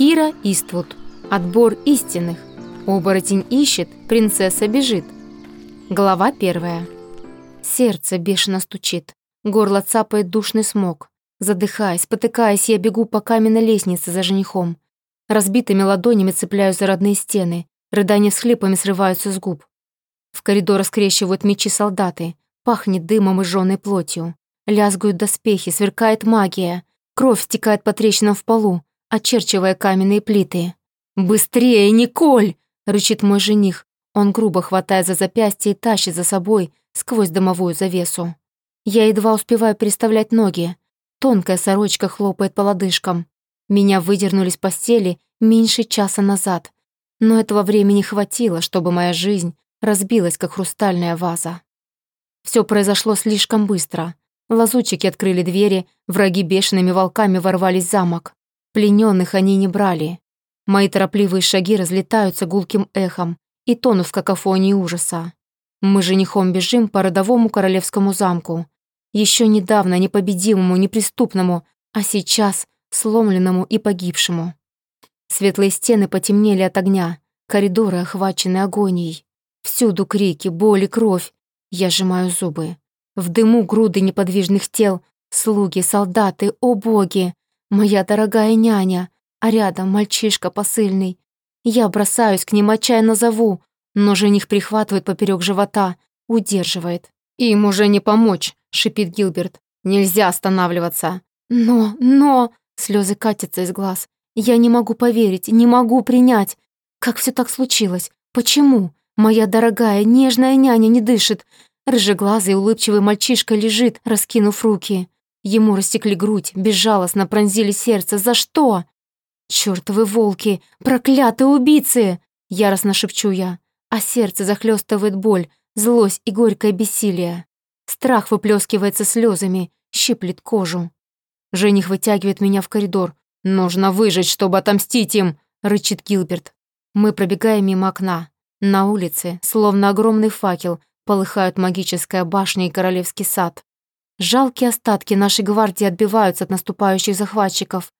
Кира Иствуд. Отбор истинных. Оборотень ищет, принцесса бежит. Глава первая. Сердце бешено стучит. Горло цапает душный смог. Задыхаясь, потыкаясь, я бегу по каменной лестнице за женихом. Разбитыми ладонями цепляюсь за родные стены. Рыдания с хлипами срываются с губ. В коридор скрещивают мечи солдаты. Пахнет дымом и жжёной плотью. Лязгают доспехи, сверкает магия. Кровь стекает по трещинам в полу, очерчивая каменные плиты. «Быстрее, Николь!» — рычит мой жених. Он грубо хватает за запястье и тащит за собой сквозь домовую завесу. Я едва успеваю переставлять ноги. Тонкая сорочка хлопает по лодыжкам. Меня выдернули с постели меньше часа назад. Но этого времени хватило, чтобы моя жизнь разбилась, как хрустальная ваза. Все произошло слишком быстро. Лазутчики открыли двери, враги бешеными волками ворвались в замок. Плененных они не брали. Мои торопливые шаги разлетаются гулким эхом и тонут в какофонии ужаса. Мы женихом бежим по родовому королевскому замку. Еще недавно непобедимому, неприступному, а сейчас сломленному и погибшему. Светлые стены потемнели от огня, коридоры охвачены агонией. Всюду крики, боль и кровь. Я сжимаю зубы. В дыму груды неподвижных тел, слуги, солдаты, о боги, моя дорогая няня, а рядом мальчишка посыльный. Я бросаюсь к ним, отчаянно зову, но жених прихватывает поперек живота, удерживает. «Им уже не помочь», — шипит Гилберт. «Нельзя останавливаться». «Но, но...» — слезы катятся из глаз. «Я не могу поверить, не могу принять. Как все так случилось? Почему? Моя дорогая, нежная няня не дышит. Рыжеглазый улыбчивый мальчишка лежит, раскинув руки. Ему растекли грудь, безжалостно пронзили сердце. За что? «Чёртовы волки! Проклятые убийцы!» Яростно шепчу я, а сердце захлестывает боль, злость и горькое бессилие. Страх выплескивается слезами, щиплет кожу. Жених вытягивает меня в коридор. «Нужно выжить, чтобы отомстить им!» — рычит Гилберт. Мы пробегаем мимо окна. На улице, словно огромный факел, полыхают магическая башня и королевский сад. Жалкие остатки нашей гвардии отбиваются от наступающих захватчиков.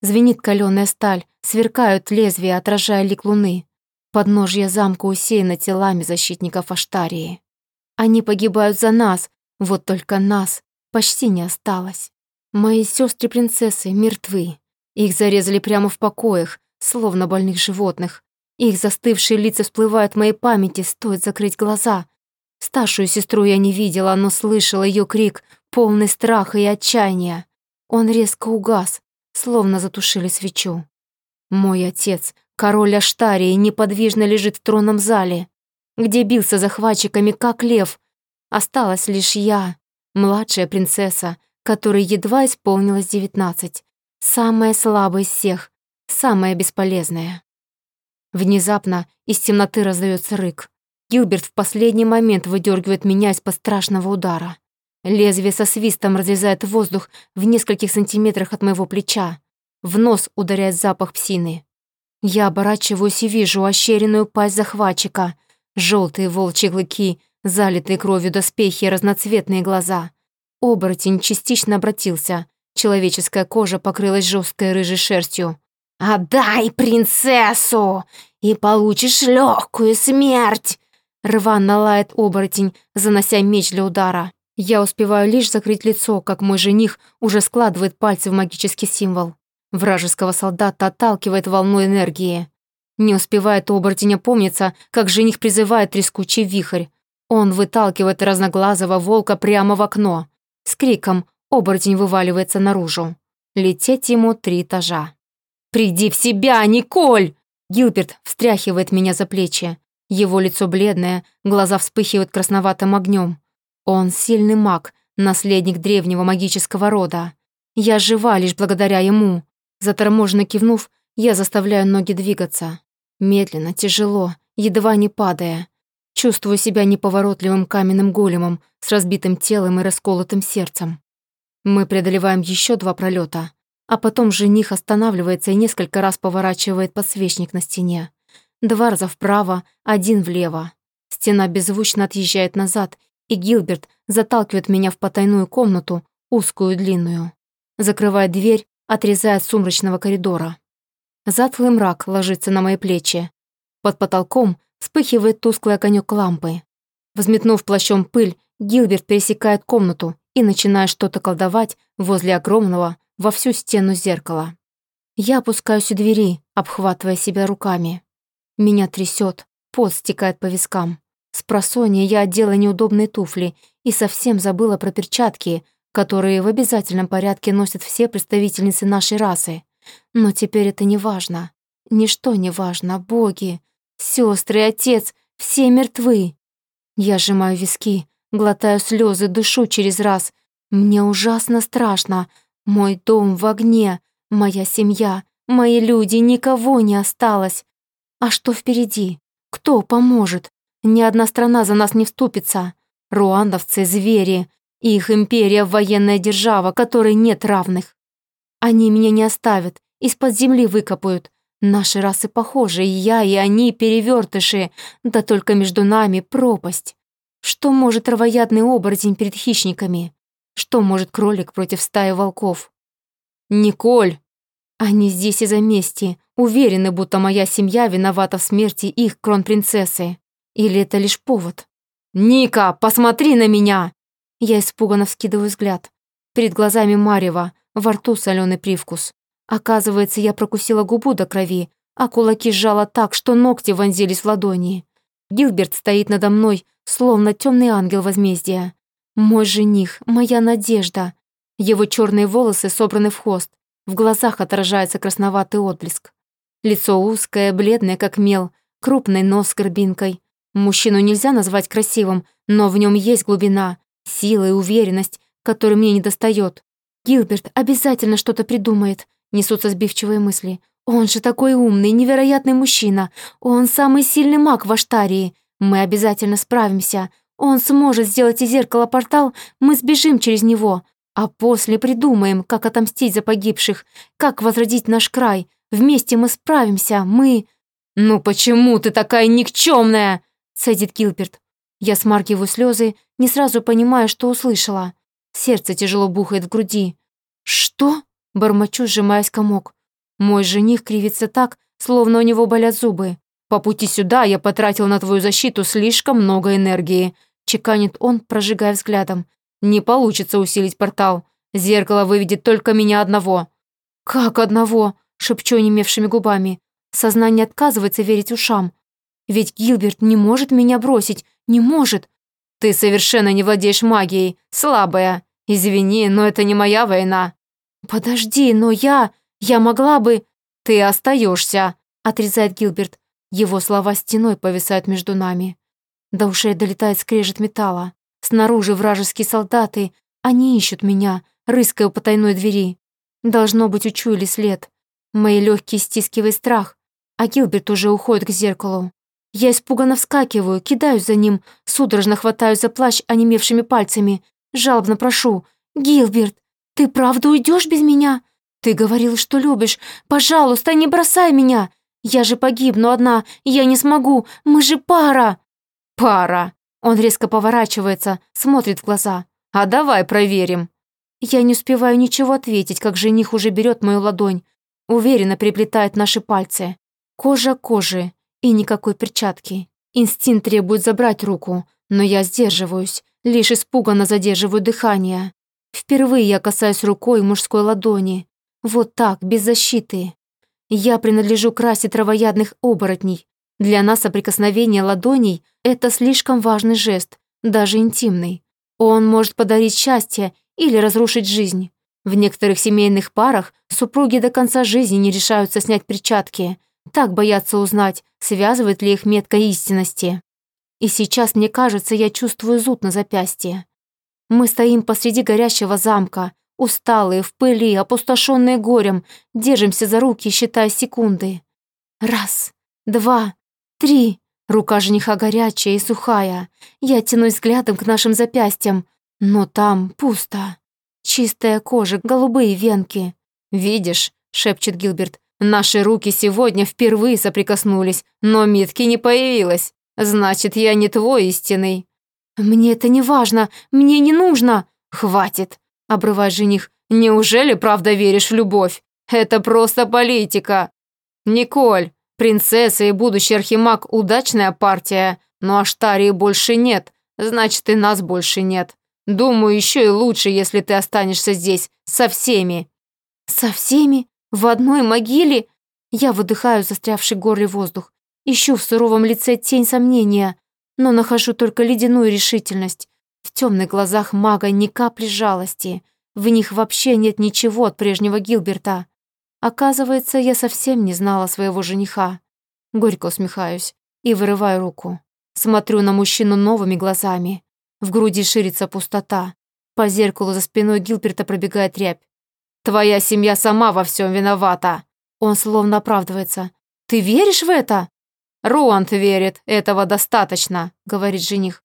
Звенит каленая сталь, сверкают лезвия, отражая лик луны. Подножье замка усеяно телами защитников Аштарии. Они погибают за нас, вот только нас почти не осталось. Мои сестры-принцессы мертвы. Их зарезали прямо в покоях, словно больных животных. Их застывшие лица всплывают в моей памяти, стоит закрыть глаза. Старшую сестру я не видела, но слышала ее крик, полный страха и отчаяния. Он резко угас, словно затушили свечу. Мой отец, король Аштарии, неподвижно лежит в тронном зале, где бился захватчиками, как лев. Осталась лишь я, младшая принцесса, которой едва исполнилось девятнадцать, самая слабая из всех, самая бесполезная. Внезапно из темноты раздается рык. Гилберт в последний момент выдергивает меня из-под страшного удара. Лезвие со свистом разрезает воздух в нескольких сантиметрах от моего плеча. В нос ударяет запах псины. Я оборачиваюсь и вижу ощеренную пасть захватчика, желтые волчьи клыки, залитые кровью доспехи и разноцветные глаза. Оборотень частично обратился. Человеческая кожа покрылась жесткой рыжей шерстью. «Отдай принцессу, и получишь легкую смерть!» Рвано лает оборотень, занося меч для удара. Я успеваю лишь закрыть лицо, как мой жених уже складывает пальцы в магический символ. Вражеского солдата отталкивает волной энергии. Не успевает оборотень опомниться, как жених призывает трескучий вихрь. Он выталкивает разноглазого волка прямо в окно. С криком оборотень вываливается наружу. Лететь ему три этажа. «Приди в себя, Николь!» Гилберт встряхивает меня за плечи. Его лицо бледное, глаза вспыхивают красноватым огнем. Он сильный маг, наследник древнего магического рода. Я жива лишь благодаря ему. Заторможенно кивнув, я заставляю ноги двигаться. Медленно, тяжело, едва не падая. Чувствую себя неповоротливым каменным големом с разбитым телом и расколотым сердцем. Мы преодолеваем еще два пролета, а потом жених останавливается и несколько раз поворачивает подсвечник на стене. Два раза вправо, один влево. Стена беззвучно отъезжает назад, и Гилберт заталкивает меня в потайную комнату, узкую длинную. Закрывает дверь, отрезая от сумрачного коридора. Затхлый мрак ложится на мои плечи. Под потолком вспыхивает тусклый огонек лампы. Взметнув плащом пыль, Гилберт пересекает комнату и начинает что-то колдовать возле огромного во всю стену зеркала. Я опускаюсь у двери, обхватывая себя руками. Меня трясет, пот стекает по вискам. С просонья я одела неудобные туфли и совсем забыла про перчатки, которые в обязательном порядке носят все представительницы нашей расы. Но теперь это не важно. Ничто не важно, боги, сестры, отец, все мертвы. Я сжимаю виски, глотаю слезы, дышу через раз. Мне ужасно страшно. Мой дом в огне, моя семья, мои люди, никого не осталось. А что впереди? Кто поможет? Ни одна страна за нас не вступится. Руандовцы — звери. Их империя — военная держава, которой нет равных. Они меня не оставят, из-под земли выкопают. Наши расы похожи, и я, и они перевертыши, да только между нами пропасть. Что может травоядный оборотень перед хищниками? Что может кролик против стаи волков? «Николь!» Они здесь из-за мести, уверены, будто моя семья виновата в смерти их кронпринцессы. Или это лишь повод? «Ника, посмотри на меня!» Я испуганно вскидываю взгляд. Перед глазами Марева, во рту соленый привкус. Оказывается, я прокусила губу до крови, а кулаки сжала так, что ногти вонзились в ладони. Гилберт стоит надо мной, словно темный ангел возмездия. Мой жених, моя надежда. Его черные волосы собраны в хвост, в глазах отражается красноватый отблеск. Лицо узкое, бледное, как мел, крупный нос с горбинкой. Мужчину нельзя назвать красивым, но в нем есть глубина, сила и уверенность, которой мне не достает. Гилберт обязательно что-то придумает, несутся сбивчивые мысли. Он же такой умный, невероятный мужчина. Он самый сильный маг в Аштарии. Мы обязательно справимся. Он сможет сделать из зеркала портал, мы сбежим через него. А после придумаем, как отомстить за погибших, как возродить наш край. Вместе мы справимся, мы...» «Ну почему ты такая никчемная?» — цедит Гилберт. Я смаргиваю слезы, не сразу понимая, что услышала. Сердце тяжело бухает в груди. «Что?» — бормочу, сжимаясь комок. Мой жених кривится так, словно у него болят зубы. «По пути сюда я потратил на твою защиту слишком много энергии», — чеканит он, прожигая взглядом. «Не получится усилить портал. Зеркало выведет только меня одного». «Как одного?» — шепчу немевшими губами. Сознание отказывается верить ушам. Ведь Гилберт не может меня бросить, не может. Ты совершенно не владеешь магией, слабая. Извини, но это не моя война. Подожди, но я... Я могла бы... Ты остаешься, отрезает Гилберт. Его слова стеной повисают между нами. До ушей долетает скрежет металла. Снаружи вражеские солдаты. Они ищут меня, рыская у потайной двери. Должно быть, учуяли след. Мои легкие стискивает страх, а Гилберт уже уходит к зеркалу. Я испуганно вскакиваю, кидаюсь за ним, судорожно хватаю за плащ онемевшими пальцами. Жалобно прошу. «Гилберт, ты правда уйдешь без меня? Ты говорил, что любишь. Пожалуйста, не бросай меня. Я же погибну одна, я не смогу. Мы же пара». «Пара». Он резко поворачивается, смотрит в глаза. «А давай проверим». Я не успеваю ничего ответить, как жених уже берет мою ладонь. Уверенно приплетает наши пальцы. Кожа кожи. И никакой перчатки. Инстинкт требует забрать руку, но я сдерживаюсь, лишь испуганно задерживаю дыхание. Впервые я касаюсь рукой мужской ладони. Вот так, без защиты. Я принадлежу к расе травоядных оборотней. Для нас соприкосновение ладоней — это слишком важный жест, даже интимный. Он может подарить счастье или разрушить жизнь. В некоторых семейных парах супруги до конца жизни не решаются снять перчатки — так боятся узнать, связывает ли их метка истинности. И сейчас, мне кажется, я чувствую зуд на запястье. Мы стоим посреди горящего замка, усталые, в пыли, опустошенные горем, держимся за руки, считая секунды. Раз, два, три. Рука жениха горячая и сухая. Я тянусь взглядом к нашим запястьям, но там пусто. Чистая кожа, голубые венки. «Видишь», — шепчет Гилберт, Наши руки сегодня впервые соприкоснулись, но Митки не появилась. Значит, я не твой истинный». «Мне это не важно, мне не нужно». «Хватит», — обрывает жених. «Неужели правда веришь в любовь? Это просто политика». «Николь, принцесса и будущий архимаг – удачная партия, но Аштарии больше нет, значит и нас больше нет. Думаю, еще и лучше, если ты останешься здесь со всеми». «Со всеми? В одной могиле?» Я выдыхаю застрявший в горле воздух. Ищу в суровом лице тень сомнения, но нахожу только ледяную решительность. В темных глазах мага ни капли жалости. В них вообще нет ничего от прежнего Гилберта. Оказывается, я совсем не знала своего жениха. Горько усмехаюсь и вырываю руку. Смотрю на мужчину новыми глазами. В груди ширится пустота. По зеркалу за спиной Гилберта пробегает рябь. «Твоя семья сама во всем виновата!» Он словно оправдывается. «Ты веришь в это?» «Руант верит, этого достаточно», — говорит жених.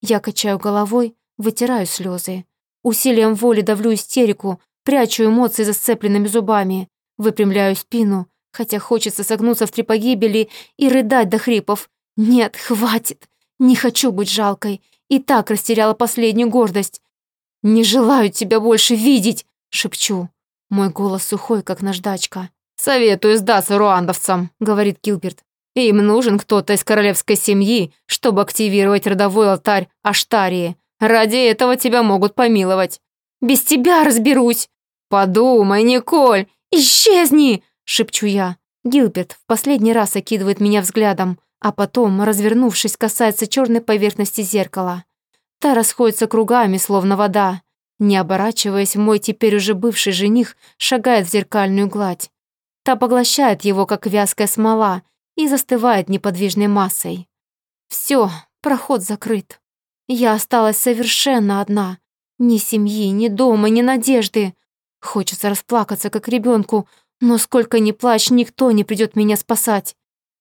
Я качаю головой, вытираю слезы. Усилием воли давлю истерику, прячу эмоции за сцепленными зубами, выпрямляю спину, хотя хочется согнуться в три погибели и рыдать до хрипов. Нет, хватит. Не хочу быть жалкой. И так растеряла последнюю гордость. «Не желаю тебя больше видеть!» — шепчу. Мой голос сухой, как наждачка. «Советую сдаться руандовцам», — говорит Гилберт. «Им нужен кто-то из королевской семьи, чтобы активировать родовой алтарь Аштарии. Ради этого тебя могут помиловать». «Без тебя разберусь!» «Подумай, Николь! Исчезни!» — шепчу я. Гилберт в последний раз окидывает меня взглядом, а потом, развернувшись, касается черной поверхности зеркала. Та расходится кругами, словно вода. Не оборачиваясь, мой теперь уже бывший жених шагает в зеркальную гладь. Та поглощает его, как вязкая смола, и застывает неподвижной массой. Все, проход закрыт. Я осталась совершенно одна. Ни семьи, ни дома, ни надежды. Хочется расплакаться, как ребенку, но сколько ни плачь, никто не придет меня спасать.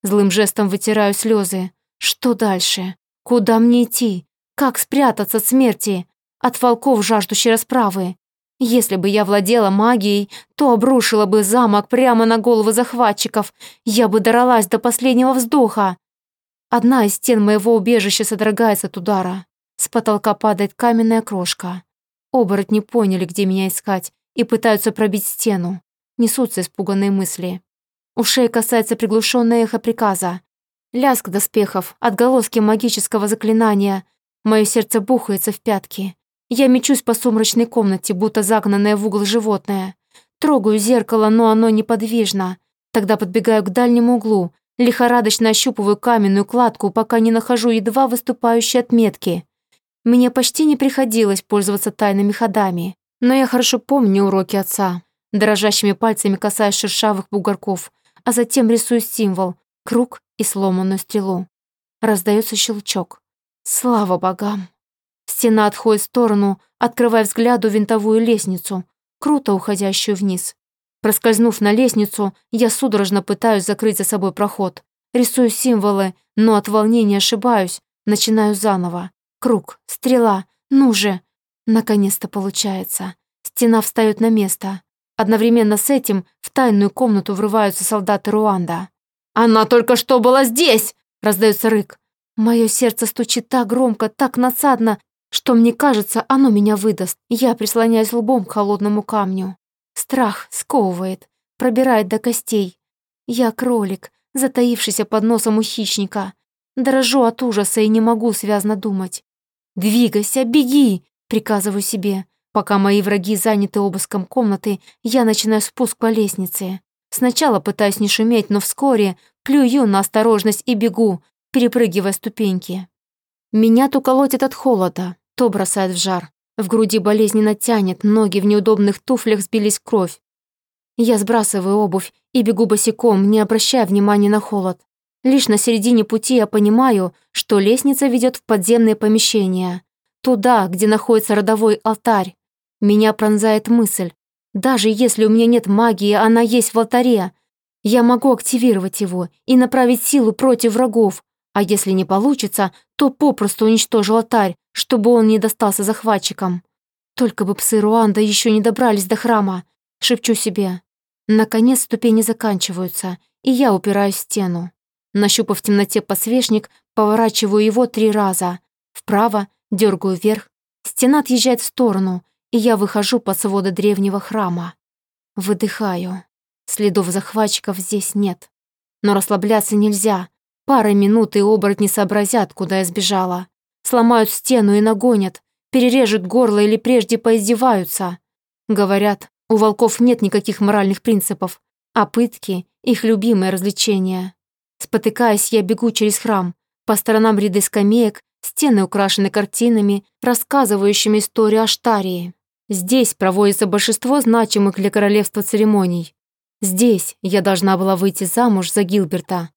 Злым жестом вытираю слезы. Что дальше? Куда мне идти? Как спрятаться от смерти? От волков, жаждущей расправы? Если бы я владела магией, то обрушила бы замок прямо на головы захватчиков. Я бы дралась до последнего вздоха. Одна из стен моего убежища содрогается от удара. С потолка падает каменная крошка. Оборотни поняли, где меня искать, и пытаются пробить стену. Несутся испуганные мысли. Ушей касается приглушенное эхо приказа. Лязг доспехов, отголоски магического заклинания. Мое сердце бухается в пятки. Я мечусь по сумрачной комнате, будто загнанное в угол животное. Трогаю зеркало, но оно неподвижно. Тогда подбегаю к дальнему углу, лихорадочно ощупываю каменную кладку, пока не нахожу едва выступающие отметки. Мне почти не приходилось пользоваться тайными ходами, но я хорошо помню уроки отца. Дрожащими пальцами касаюсь шершавых бугорков, а затем рисую символ — круг и сломанную стрелу. Раздается щелчок. Слава богам! Стена отходит в сторону, открывая взгляду винтовую лестницу, круто уходящую вниз. Проскользнув на лестницу, я судорожно пытаюсь закрыть за собой проход. Рисую символы, но от волнения ошибаюсь. Начинаю заново. Круг, стрела, ну же. Наконец-то получается. Стена встает на место. Одновременно с этим в тайную комнату врываются солдаты Руанда. «Она только что была здесь!» — раздается рык. Мое сердце стучит так громко, так надсадно, что мне кажется, оно меня выдаст. Я прислоняюсь лбом к холодному камню. Страх сковывает, пробирает до костей. Я кролик, затаившийся под носом у хищника. Дрожу от ужаса и не могу связно думать. «Двигайся, беги!» — приказываю себе. Пока мои враги заняты обыском комнаты, я начинаю спуск по лестнице. Сначала пытаюсь не шуметь, но вскоре плюю на осторожность и бегу, перепрыгивая ступеньки. Меня то колотит от холода, то бросает в жар. В груди болезненно тянет, ноги в неудобных туфлях сбились в кровь. Я сбрасываю обувь и бегу босиком, не обращая внимания на холод. Лишь на середине пути я понимаю, что лестница ведет в подземное помещение. Туда, где находится родовой алтарь. Меня пронзает мысль. Даже если у меня нет магии, она есть в алтаре. Я могу активировать его и направить силу против врагов, а если не получится, то попросту уничтожу алтарь, чтобы он не достался захватчикам. Только бы псы Руанда еще не добрались до храма, шепчу себе. Наконец ступени заканчиваются, и я упираюсь в стену. Нащупав в темноте подсвечник, поворачиваю его три раза. Вправо, дергаю вверх. Стена отъезжает в сторону, я выхожу под своды древнего храма. Выдыхаю. Следов захватчиков здесь нет. Но расслабляться нельзя. Пара минут и оборотни сообразят, куда я сбежала. Сломают стену и нагонят, перережут горло или прежде поиздеваются. Говорят, у волков нет никаких моральных принципов, а пытки — их любимое развлечение. Спотыкаясь, я бегу через храм. По сторонам ряды скамеек, стены украшены картинами, рассказывающими историю Аштарии. Здесь проводится большинство значимых для королевства церемоний. Здесь я должна была выйти замуж за Гилберта.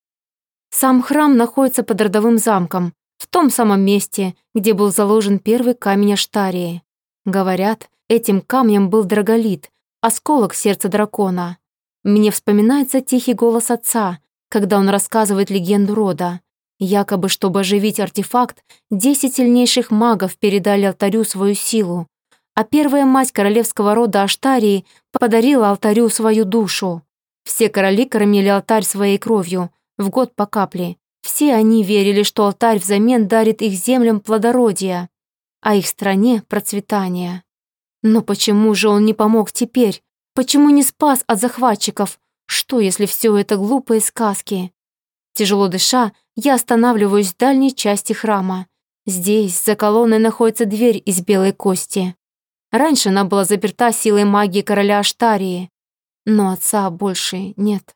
Сам храм находится под родовым замком, в том самом месте, где был заложен первый камень Аштарии. Говорят, этим камнем был драголит, осколок сердца дракона. Мне вспоминается тихий голос отца, когда он рассказывает легенду рода. Якобы, чтобы оживить артефакт, десять сильнейших магов передали алтарю свою силу, а первая мать королевского рода Аштарии подарила алтарю свою душу. Все короли кормили алтарь своей кровью, в год по капле. Все они верили, что алтарь взамен дарит их землям плодородие, а их стране процветание. Но почему же он не помог теперь? Почему не спас от захватчиков? Что, если все это глупые сказки? Тяжело дыша, я останавливаюсь в дальней части храма. Здесь, за колонной, находится дверь из белой кости. Раньше она была заперта силой магии короля Аштарии, но отца больше нет.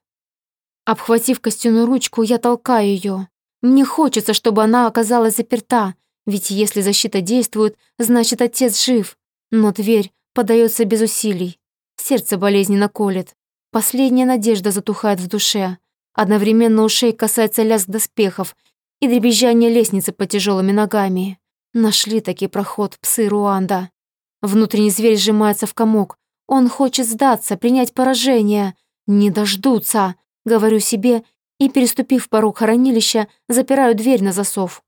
Обхватив костяную ручку, я толкаю ее. Мне хочется, чтобы она оказалась заперта, ведь если защита действует, значит отец жив. Но дверь подается без усилий. Сердце болезненно колет. Последняя надежда затухает в душе. Одновременно ушей касается лязг доспехов и дребезжание лестницы под тяжелыми ногами. Нашли таки проход псы Руанда. Внутренний зверь сжимается в комок. Он хочет сдаться, принять поражение. Не дождутся, говорю себе, и, переступив порог хранилища, запираю дверь на засов.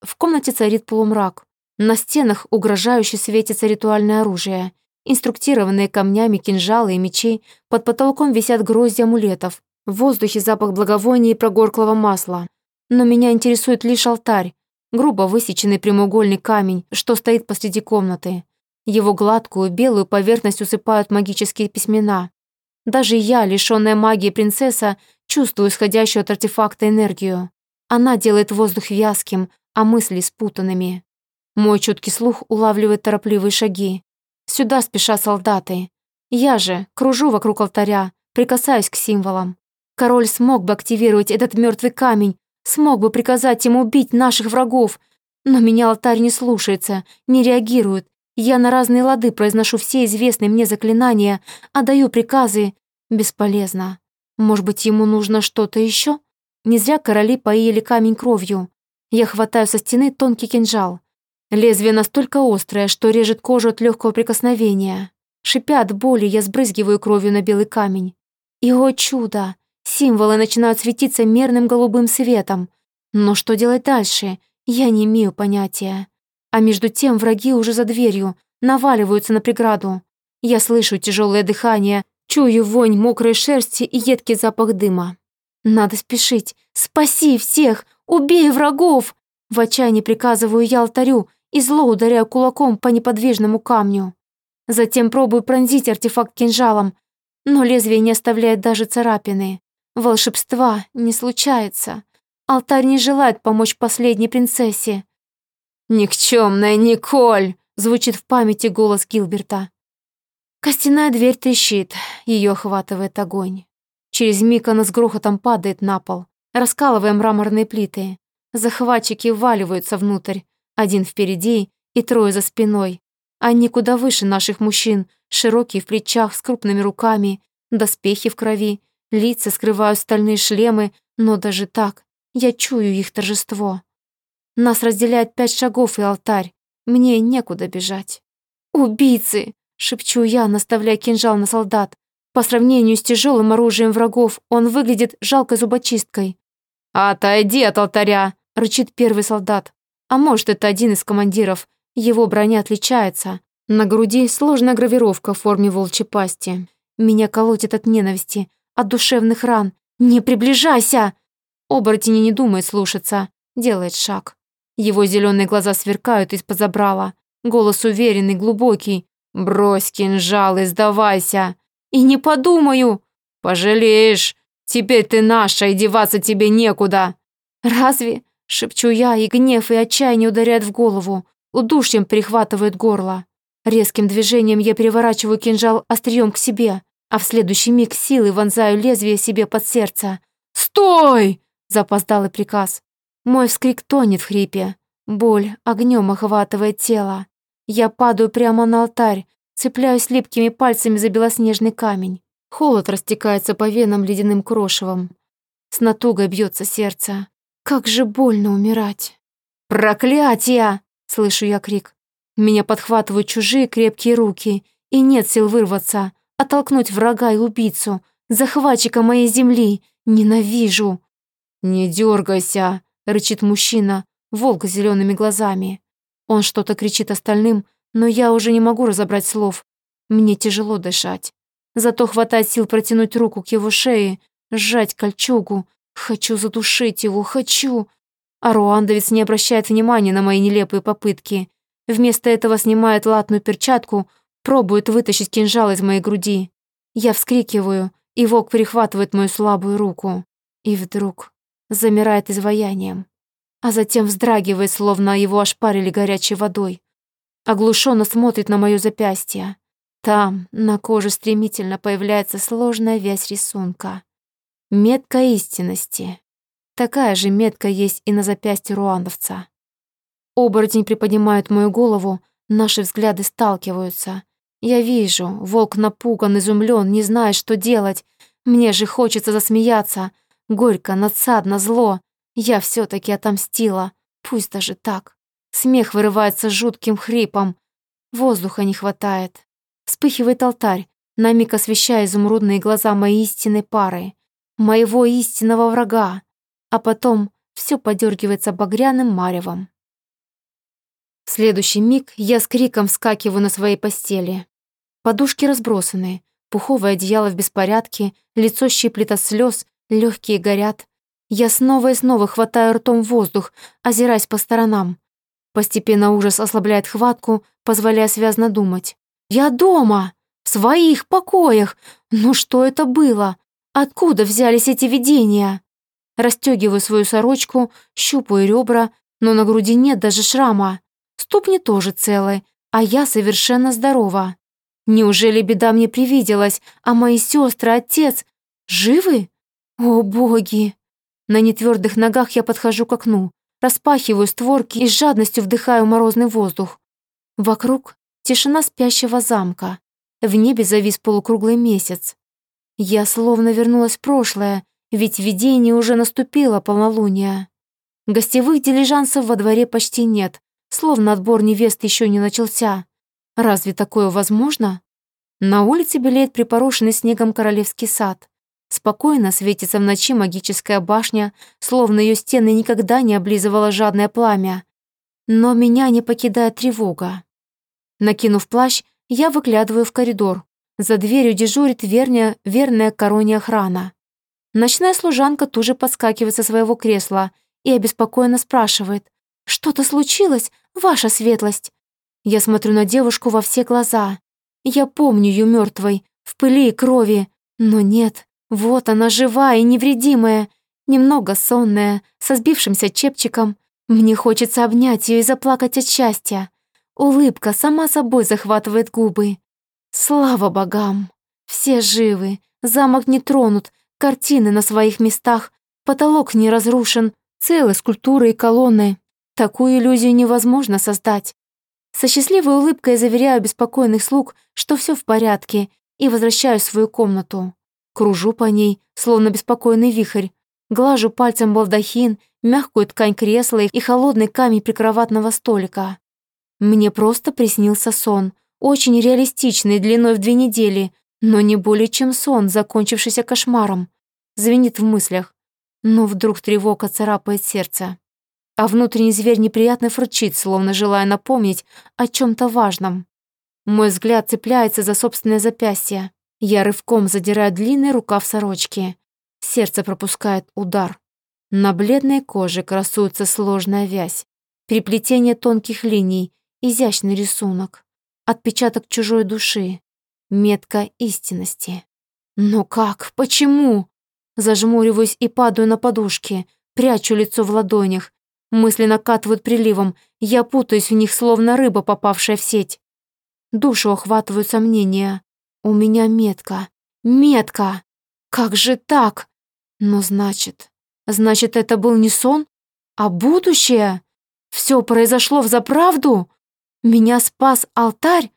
В комнате царит полумрак. На стенах угрожающе светится ритуальное оружие. Инструктированные камнями кинжалы и мечи, под потолком висят грозди амулетов. В воздухе запах благовония и прогорклого масла. Но меня интересует лишь алтарь, грубо высеченный прямоугольный камень, что стоит посреди комнаты. Его гладкую белую поверхность усыпают магические письмена. Даже я, лишённая магии принцесса, чувствую исходящую от артефакта энергию. Она делает воздух вязким, а мысли спутанными. Мой чуткий слух улавливает торопливые шаги. Сюда спешат солдаты. Я же кружу вокруг алтаря, прикасаюсь к символам. Король смог бы активировать этот мертвый камень, смог бы приказать ему убить наших врагов, но меня алтарь не слушается, не реагирует, я на разные лады произношу все известные мне заклинания, отдаю приказы. Бесполезно. Может быть, ему нужно что-то еще? Не зря короли поили камень кровью. Я хватаю со стены тонкий кинжал. Лезвие настолько острое, что режет кожу от легкого прикосновения. Шипя от боли, я сбрызгиваю кровью на белый камень. И, о чудо! Символы начинают светиться мерным голубым светом. Но что делать дальше? Я не имею понятия. А между тем враги уже за дверью, наваливаются на преграду. Я слышу тяжелое дыхание, чую вонь мокрой шерсти и едкий запах дыма. Надо спешить. Спаси всех! Убей врагов! В отчаянии приказываю я алтарю и зло ударяю кулаком по неподвижному камню. Затем пробую пронзить артефакт кинжалом, но лезвие не оставляет даже царапины. Волшебства не случается. Алтарь не желает помочь последней принцессе. «Никчемная Николь!» — звучит в памяти голос Гилберта. Костяная дверь трещит, ее охватывает огонь. Через миг она с грохотом падает на пол, раскалывая мраморные плиты. Захватчики вваливаются внутрь, один впереди и трое за спиной. Они куда выше наших мужчин, широкие в плечах, с крупными руками, доспехи в крови, лица скрывают стальные шлемы, но даже так я чую их торжество. Нас разделяет пять шагов и алтарь. Мне некуда бежать. «Убийцы!» — шепчу я, наставляя кинжал на солдат. По сравнению с тяжелым оружием врагов, он выглядит жалкой зубочисткой. «Отойди от алтаря!» — рычит первый солдат. А может, это один из командиров. Его броня отличается. На груди сложная гравировка в форме волчьей пасти. Меня колотит от ненависти, от душевных ран. «Не приближайся!» Оборотень не думает слушаться, делает шаг. Его зеленые глаза сверкают из-под забрала. Голос уверенный, глубокий. «Брось кинжал и сдавайся!» «И не подумаю!» «Пожалеешь!» Теперь ты наша, и деваться тебе некуда!» «Разве?» — шепчу я, и гнев и отчаяние ударяют в голову, удушьем перехватывает горло. Резким движением я переворачиваю кинжал острием к себе, а в следующий миг силой вонзаю лезвие себе под сердце. «Стой!» — запоздалый приказ. Мой вскрик тонет в хрипе. Боль огнем охватывает тело. Я падаю прямо на алтарь, цепляюсь липкими пальцами за белоснежный камень. Холод растекается по венам ледяным крошевом. С натугой бьется сердце. Как же больно умирать. «Проклятие!» — слышу я крик. Меня подхватывают чужие крепкие руки, и нет сил вырваться, оттолкнуть врага и убийцу, захватчика моей земли. Ненавижу. «Не дергайся!» — рычит мужчина, волк с зелеными глазами. Он что-то кричит остальным, но я уже не могу разобрать слов. Мне тяжело дышать. Зато хватает сил протянуть руку к его шее, сжать кольчугу. Хочу задушить его, хочу. А руандовец не обращает внимания на мои нелепые попытки. Вместо этого снимает латную перчатку, пробует вытащить кинжал из моей груди. Я вскрикиваю, и волк перехватывает мою слабую руку. И вдруг замирает изваянием, а затем вздрагивает, словно его ошпарили горячей водой. Оглушенно смотрит на мое запястье. Там, на коже стремительно появляется сложная вязь рисунка. Метка истинности. Такая же метка есть и на запястье руандовца. Оборотень приподнимает мою голову, наши взгляды сталкиваются. Я вижу, волк напуган, изумлен, не знает, что делать. Мне же хочется засмеяться, Горько, надсадно, зло. Я все таки отомстила. Пусть даже так. Смех вырывается жутким хрипом. Воздуха не хватает. Вспыхивает алтарь, на миг освещая изумрудные глаза моей истинной пары. Моего истинного врага. А потом все подергивается багряным маревом. В следующий миг я с криком вскакиваю на своей постели. Подушки разбросаны, пуховое одеяло в беспорядке, лицо щиплет от слез, Легкие горят. Я снова и снова хватаю ртом воздух, озираясь по сторонам. Постепенно ужас ослабляет хватку, позволяя связно думать. «Я дома! В своих покоях! Ну что это было? Откуда взялись эти видения?» Растёгиваю свою сорочку, щупаю ребра, но на груди нет даже шрама. Ступни тоже целы, а я совершенно здорова. Неужели беда мне привиделась, а мои сестры, отец живы? О, боги! На нетвердых ногах я подхожу к окну, распахиваю створки и с жадностью вдыхаю морозный воздух. Вокруг тишина спящего замка. В небе завис полукруглый месяц. Я словно вернулась в прошлое, ведь видение уже наступило полнолуние. Гостевых дилижансов во дворе почти нет, словно отбор невест еще не начался. Разве такое возможно? На улице белеет припорошенный снегом королевский сад. Спокойно светится в ночи магическая башня, словно ее стены никогда не облизывало жадное пламя. Но меня не покидает тревога. Накинув плащ, я выглядываю в коридор. За дверью дежурит верная, верная короне охрана. Ночная служанка тут же подскакивает со своего кресла и обеспокоенно спрашивает. «Что-то случилось, ваша светлость?» Я смотрю на девушку во все глаза. Я помню ее мертвой, в пыли и крови, но нет, вот она живая и невредимая, немного сонная, со сбившимся чепчиком. Мне хочется обнять ее и заплакать от счастья. Улыбка сама собой захватывает губы. Слава богам! Все живы, замок не тронут, картины на своих местах, потолок не разрушен, целые скульптуры и колонны. Такую иллюзию невозможно создать. Со счастливой улыбкой заверяю беспокойных слуг, что все в порядке, и возвращаюсь в свою комнату. Кружу по ней, словно беспокойный вихрь. Глажу пальцем балдахин, мягкую ткань кресла и холодный камень прикроватного столика. Мне просто приснился сон, очень реалистичный, длиной в две недели, но не более чем сон, закончившийся кошмаром. Звенит в мыслях. Но вдруг тревога царапает сердце. А внутренний зверь неприятно фырчит, словно желая напомнить о чем то важном. Мой взгляд цепляется за собственное запястье. Я рывком задираю длинный рукав сорочки. Сердце пропускает удар. На бледной коже красуется сложная вязь, переплетение тонких линий, изящный рисунок, отпечаток чужой души, метка истинности. Но как? Почему? Зажмуриваюсь и падаю на подушки, прячу лицо в ладонях. Мысли накатывают приливом, я путаюсь в них, словно рыба, попавшая в сеть. Душу охватывают сомнения. У меня метка. Метка! Как же так? Но значит... Значит, это был не сон, а будущее? Все произошло в заправду? Меня спас алтарь?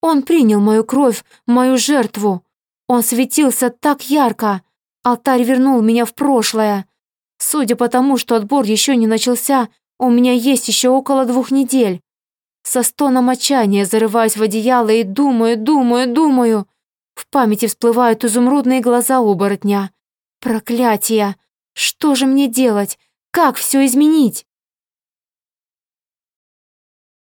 Он принял мою кровь, мою жертву. Он светился так ярко. Алтарь вернул меня в прошлое. Судя по тому, что отбор еще не начался, у меня есть еще около двух недель. Со стоном отчаяния зарываюсь в одеяло и думаю, думаю, думаю. В памяти всплывают изумрудные глаза оборотня. Проклятие! Что же мне делать? Как все изменить?